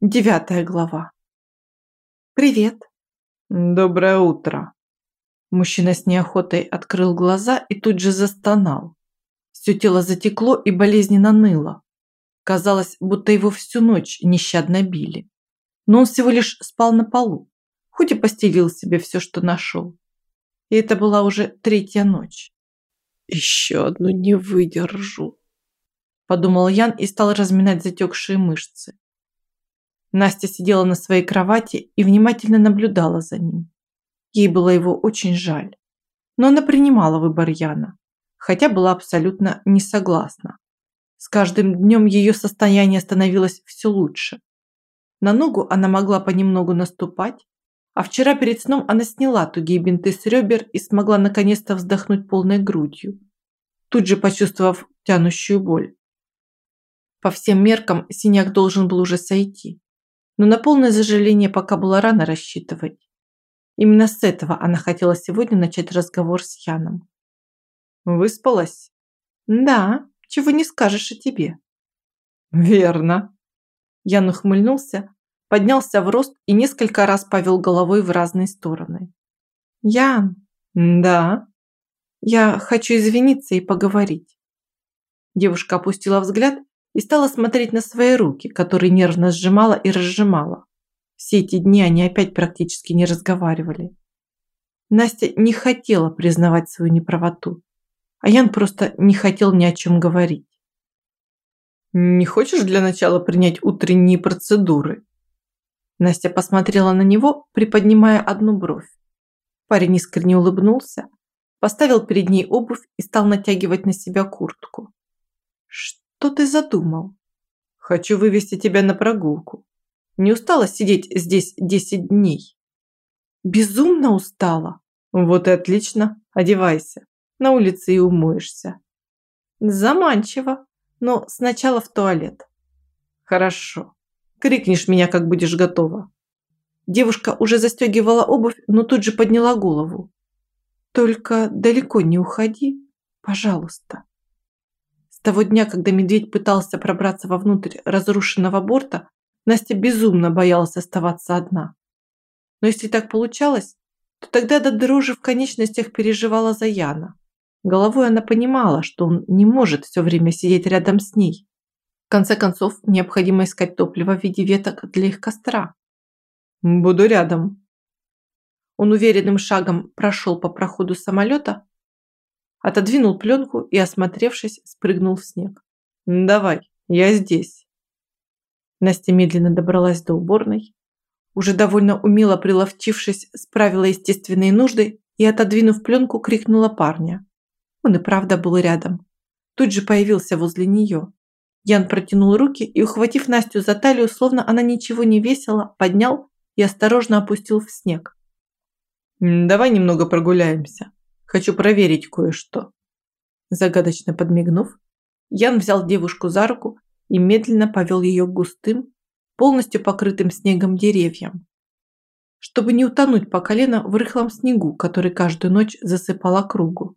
Девятая глава. «Привет». «Доброе утро». Мужчина с неохотой открыл глаза и тут же застонал. Все тело затекло и болезненно ныло. Казалось, будто его всю ночь нещадно били. Но он всего лишь спал на полу, хоть и постелил себе все, что нашел. И это была уже третья ночь. «Еще одну не выдержу», – подумал Ян и стал разминать затекшие мышцы. Настя сидела на своей кровати и внимательно наблюдала за ним. Ей было его очень жаль. Но она принимала выбор Яна, хотя была абсолютно не согласна. С каждым днем ее состояние становилось все лучше. На ногу она могла понемногу наступать, а вчера перед сном она сняла тугие бинты с ребер и смогла наконец-то вздохнуть полной грудью, тут же почувствовав тянущую боль. По всем меркам синяк должен был уже сойти но на полное зажаление пока было рано рассчитывать. Именно с этого она хотела сегодня начать разговор с Яном. «Выспалась?» «Да, чего не скажешь о тебе». «Верно». Ян ухмыльнулся, поднялся в рост и несколько раз повел головой в разные стороны. «Ян». «Да». «Я хочу извиниться и поговорить». Девушка опустила взгляд и стала смотреть на свои руки, которые нервно сжимала и разжимала. Все эти дни они опять практически не разговаривали. Настя не хотела признавать свою неправоту, а Ян просто не хотел ни о чем говорить. «Не хочешь для начала принять утренние процедуры?» Настя посмотрела на него, приподнимая одну бровь. Парень искренне улыбнулся, поставил перед ней обувь и стал натягивать на себя куртку. Что ты задумал? Хочу вывести тебя на прогулку. Не устала сидеть здесь десять дней? Безумно устала. Вот и отлично. Одевайся. На улице и умоешься. Заманчиво. Но сначала в туалет. Хорошо. Крикнешь меня, как будешь готова. Девушка уже застегивала обувь, но тут же подняла голову. Только далеко не уходи, пожалуйста. С того дня, когда медведь пытался пробраться вовнутрь разрушенного борта, Настя безумно боялась оставаться одна. Но если так получалось, то тогда до дрожи в конечностях переживала за Яна. Головой она понимала, что он не может все время сидеть рядом с ней. В конце концов, необходимо искать топливо в виде веток для их костра. «Буду рядом». Он уверенным шагом прошел по проходу самолета, Отодвинул пленку и, осмотревшись, спрыгнул в снег. «Давай, я здесь». Настя медленно добралась до уборной. Уже довольно умело приловчившись, справила естественные нужды и, отодвинув пленку, крикнула парня. Он и правда был рядом. Тут же появился возле нее. Ян протянул руки и, ухватив Настю за талию, словно она ничего не весила, поднял и осторожно опустил в снег. «Давай немного прогуляемся», Хочу проверить кое-что». Загадочно подмигнув, Ян взял девушку за руку и медленно повел ее к густым, полностью покрытым снегом деревьям. Чтобы не утонуть по колено в рыхлом снегу, который каждую ночь засыпал округу.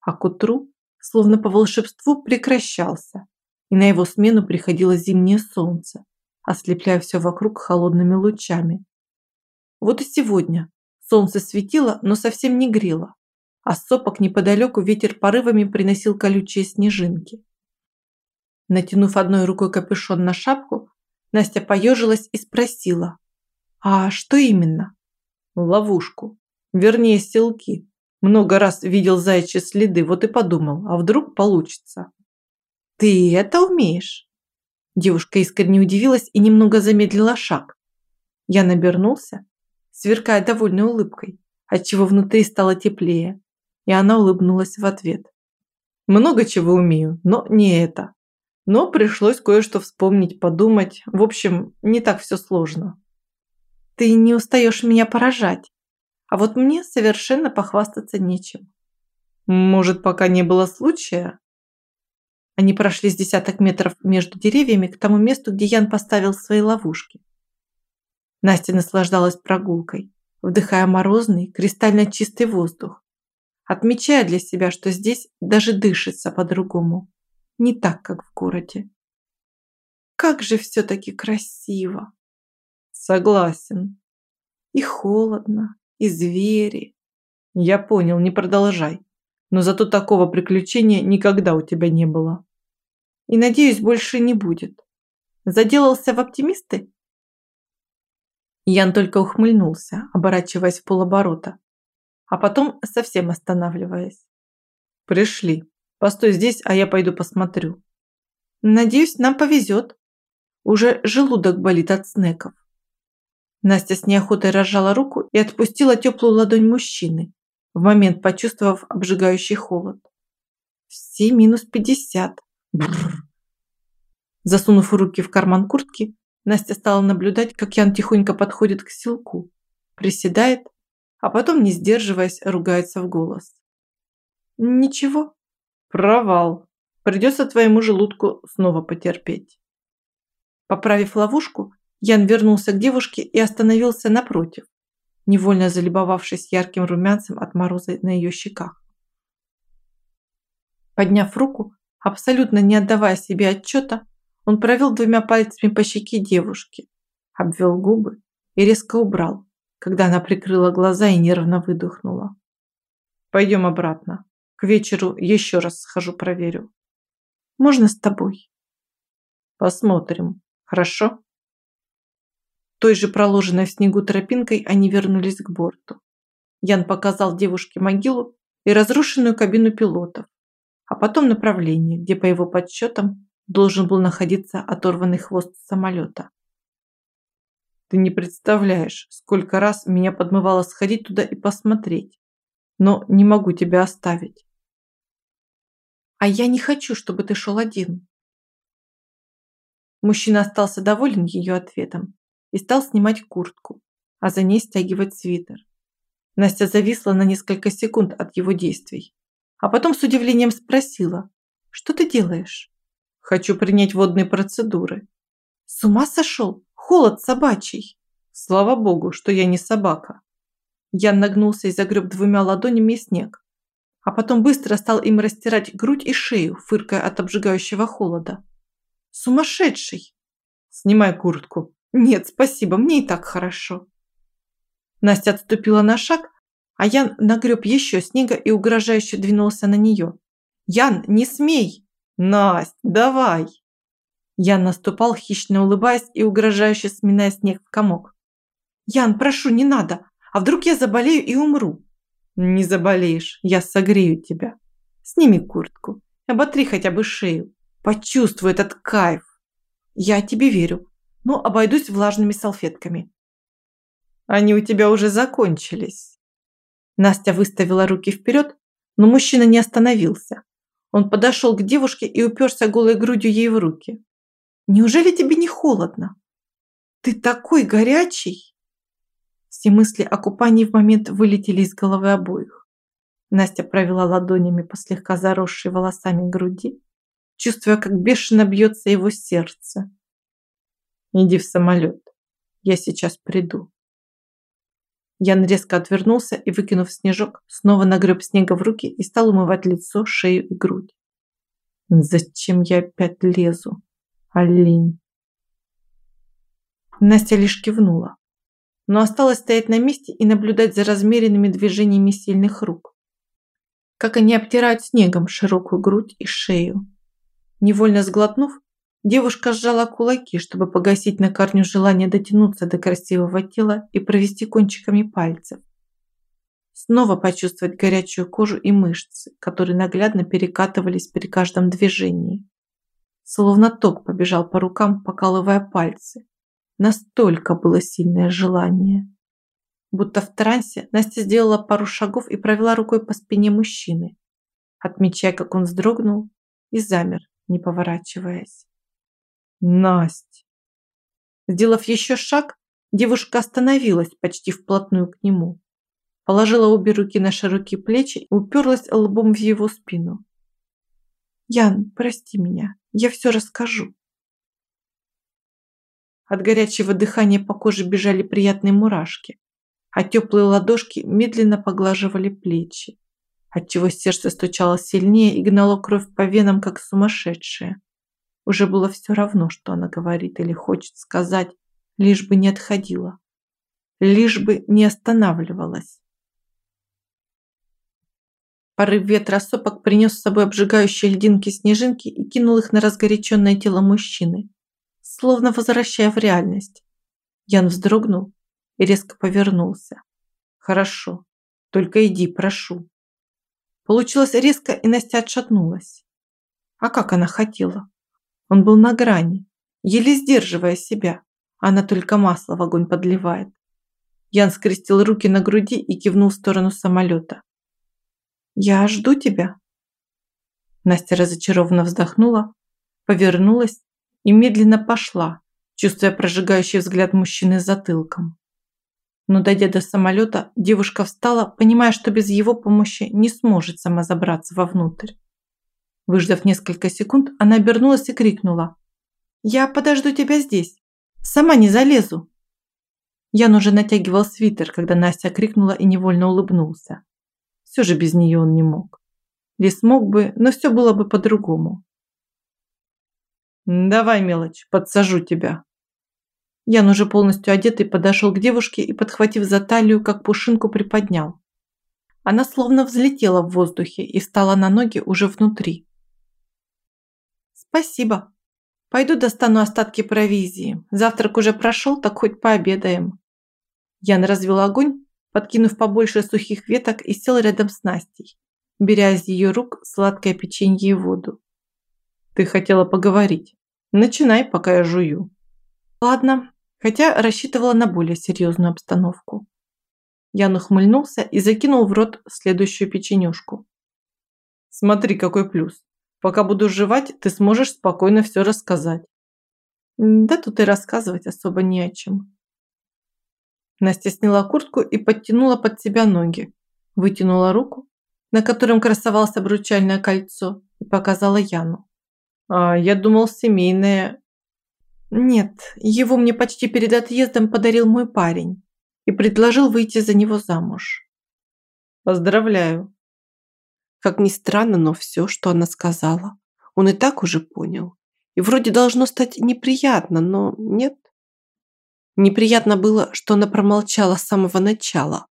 А к утру, словно по волшебству, прекращался, и на его смену приходило зимнее солнце, ослепляя все вокруг холодными лучами. Вот и сегодня солнце светило, но совсем не грело, а с сопок неподалеку ветер порывами приносил колючие снежинки. Натянув одной рукой капюшон на шапку, Настя поежилась и спросила, «А что именно?» «Ловушку. Вернее, селки. Много раз видел заячьи следы, вот и подумал, а вдруг получится». «Ты это умеешь?» Девушка искренне удивилась и немного замедлила шаг. Я набернулся, сверкая довольной улыбкой, отчего внутри стало теплее и она улыбнулась в ответ. Много чего умею, но не это. Но пришлось кое-что вспомнить, подумать. В общем, не так все сложно. Ты не устаешь меня поражать. А вот мне совершенно похвастаться нечем. Может, пока не было случая? Они прошли с десяток метров между деревьями к тому месту, где Ян поставил свои ловушки. Настя наслаждалась прогулкой, вдыхая морозный, кристально чистый воздух отмечая для себя, что здесь даже дышится по-другому, не так, как в городе. Как же все-таки красиво! Согласен. И холодно, и звери. Я понял, не продолжай. Но зато такого приключения никогда у тебя не было. И, надеюсь, больше не будет. Заделался в оптимисты? Ян только ухмыльнулся, оборачиваясь в полоборота, а потом совсем останавливаясь. Пришли. Постой здесь, а я пойду посмотрю. Надеюсь, нам повезет. Уже желудок болит от снеков. Настя с неохотой разжала руку и отпустила теплую ладонь мужчины, в момент почувствовав обжигающий холод. Все минус пятьдесят. Засунув руки в карман куртки, Настя стала наблюдать, как Ян тихонько подходит к селку, приседает, а потом, не сдерживаясь, ругается в голос. «Ничего, провал. Придется твоему желудку снова потерпеть». Поправив ловушку, Ян вернулся к девушке и остановился напротив, невольно залюбовавшись ярким румянцем от мороза на ее щеках. Подняв руку, абсолютно не отдавая себе отчета, он провел двумя пальцами по щеке девушки, обвел губы и резко убрал, когда она прикрыла глаза и нервно выдохнула. «Пойдем обратно. К вечеру еще раз схожу проверю». «Можно с тобой?» «Посмотрим. Хорошо?» Той же проложенной в снегу тропинкой они вернулись к борту. Ян показал девушке могилу и разрушенную кабину пилотов, а потом направление, где, по его подсчетам, должен был находиться оторванный хвост самолета. Ты не представляешь, сколько раз меня подмывало сходить туда и посмотреть, но не могу тебя оставить. А я не хочу, чтобы ты шел один. Мужчина остался доволен ее ответом и стал снимать куртку, а за ней стягивать свитер. Настя зависла на несколько секунд от его действий, а потом с удивлением спросила, что ты делаешь? Хочу принять водные процедуры. С ума сошел? Холод собачий. Слава богу, что я не собака. Ян нагнулся и загреб двумя ладонями снег, а потом быстро стал им растирать грудь и шею, фыркая от обжигающего холода. Сумасшедший! Снимай куртку. Нет, спасибо, мне и так хорошо. Настя отступила на шаг, а Ян нагреб еще снега и угрожающе двинулся на нее. «Ян, не смей!» Насть, давай!» Ян наступал, хищно улыбаясь и угрожающе сминая снег в комок. «Ян, прошу, не надо! А вдруг я заболею и умру?» «Не заболеешь, я согрею тебя. Сними куртку, оботри хотя бы шею. Почувствуй этот кайф!» «Я тебе верю, но обойдусь влажными салфетками». «Они у тебя уже закончились». Настя выставила руки вперед, но мужчина не остановился. Он подошел к девушке и уперся голой грудью ей в руки. «Неужели тебе не холодно? Ты такой горячий!» Все мысли о купании в момент вылетели из головы обоих. Настя провела ладонями по слегка заросшей волосами груди, чувствуя, как бешено бьется его сердце. «Иди в самолет. Я сейчас приду». Ян резко отвернулся и, выкинув снежок, снова нагреб снега в руки и стал умывать лицо, шею и грудь. «Зачем я опять лезу? Олень!» Настя лишь кивнула, но осталось стоять на месте и наблюдать за размеренными движениями сильных рук. Как они обтирают снегом широкую грудь и шею. Невольно сглотнув, Девушка сжала кулаки, чтобы погасить на корню желание дотянуться до красивого тела и провести кончиками пальцев. Снова почувствовать горячую кожу и мышцы, которые наглядно перекатывались при каждом движении. Словно ток побежал по рукам, покалывая пальцы. Настолько было сильное желание. Будто в трансе Настя сделала пару шагов и провела рукой по спине мужчины, отмечая, как он вздрогнул и замер, не поворачиваясь. Насть. Сделав еще шаг, девушка остановилась почти вплотную к нему. Положила обе руки на широкие плечи и уперлась лбом в его спину. «Ян, прости меня, я все расскажу». От горячего дыхания по коже бежали приятные мурашки, а теплые ладошки медленно поглаживали плечи, отчего сердце стучало сильнее и гнало кровь по венам, как сумасшедшее. Уже было все равно, что она говорит или хочет сказать, лишь бы не отходила, лишь бы не останавливалась. Порыв ветра сопок принес с собой обжигающие льдинки-снежинки и кинул их на разгоряченное тело мужчины, словно возвращая в реальность. Ян вздрогнул и резко повернулся. «Хорошо, только иди, прошу». Получилось резко, и Настя отшатнулась. А как она хотела? Он был на грани, еле сдерживая себя. Она только масло в огонь подливает. Ян скрестил руки на груди и кивнул в сторону самолета. «Я жду тебя». Настя разочарованно вздохнула, повернулась и медленно пошла, чувствуя прожигающий взгляд мужчины затылком. Но дойдя до самолета, девушка встала, понимая, что без его помощи не сможет сама забраться вовнутрь. Выждав несколько секунд, она обернулась и крикнула. «Я подожду тебя здесь. Сама не залезу». Ян уже натягивал свитер, когда Настя крикнула и невольно улыбнулся. Все же без нее он не мог. Ли смог бы, но все было бы по-другому. «Давай, мелочь, подсажу тебя». Ян уже полностью одетый подошел к девушке и, подхватив за талию, как пушинку приподнял. Она словно взлетела в воздухе и встала на ноги уже внутри. «Спасибо. Пойду достану остатки провизии. Завтрак уже прошел, так хоть пообедаем». Ян развел огонь подкинув побольше сухих веток и сел рядом с Настей, беря из ее рук сладкое печенье и воду. «Ты хотела поговорить. Начинай, пока я жую». «Ладно», хотя рассчитывала на более серьезную обстановку. Ян ухмыльнулся и закинул в рот следующую печенюшку. «Смотри, какой плюс. Пока буду жевать, ты сможешь спокойно все рассказать». «Да тут и рассказывать особо не о чем. Настя сняла куртку и подтянула под себя ноги, вытянула руку, на котором красовалось обручальное кольцо, и показала Яну. «А я думал, семейное...» «Нет, его мне почти перед отъездом подарил мой парень и предложил выйти за него замуж». «Поздравляю». Как ни странно, но все, что она сказала, он и так уже понял. И вроде должно стать неприятно, но нет. Неприятно было, что она промолчала с самого начала,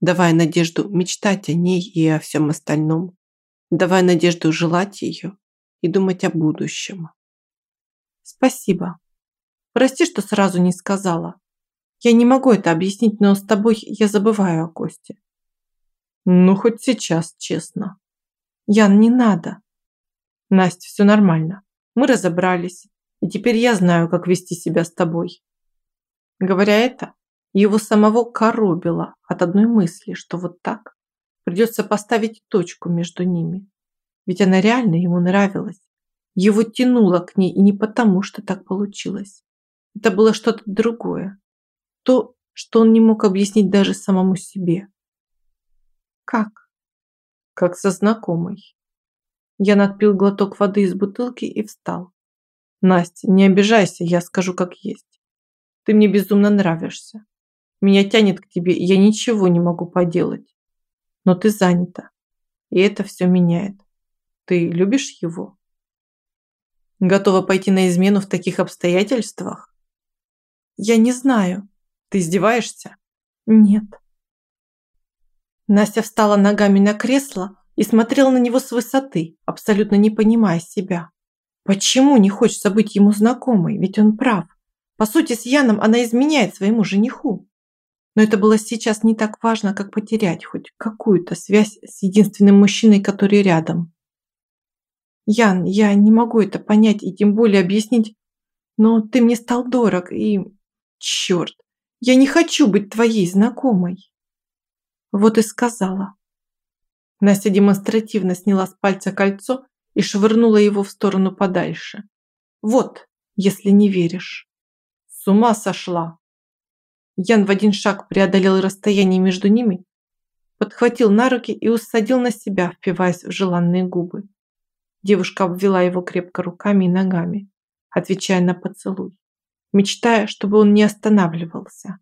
давая надежду мечтать о ней и о всем остальном, давая надежду желать ее и думать о будущем. Спасибо. Прости, что сразу не сказала. Я не могу это объяснить, но с тобой я забываю о Косте. Ну, хоть сейчас, честно. Ян, не надо. Настя, все нормально. Мы разобрались. И теперь я знаю, как вести себя с тобой. Говоря это, его самого коробило от одной мысли, что вот так придется поставить точку между ними. Ведь она реально ему нравилась. Его тянуло к ней и не потому, что так получилось. Это было что-то другое. То, что он не мог объяснить даже самому себе. Как? Как со знакомой. Я надпил глоток воды из бутылки и встал. Настя, не обижайся, я скажу как есть. Ты мне безумно нравишься. Меня тянет к тебе, и я ничего не могу поделать. Но ты занята. И это все меняет. Ты любишь его? Готова пойти на измену в таких обстоятельствах? Я не знаю. Ты издеваешься? Нет. Настя встала ногами на кресло и смотрела на него с высоты, абсолютно не понимая себя. Почему не хочется быть ему знакомой? Ведь он прав. По сути, с Яном она изменяет своему жениху. Но это было сейчас не так важно, как потерять хоть какую-то связь с единственным мужчиной, который рядом. Ян, я не могу это понять и тем более объяснить, но ты мне стал дорог и... Черт, я не хочу быть твоей знакомой. Вот и сказала. Настя демонстративно сняла с пальца кольцо и швырнула его в сторону подальше. Вот, если не веришь. С ума сошла. Ян в один шаг преодолел расстояние между ними, подхватил на руки и усадил на себя, впиваясь в желанные губы. Девушка обвела его крепко руками и ногами, отвечая на поцелуй, мечтая, чтобы он не останавливался.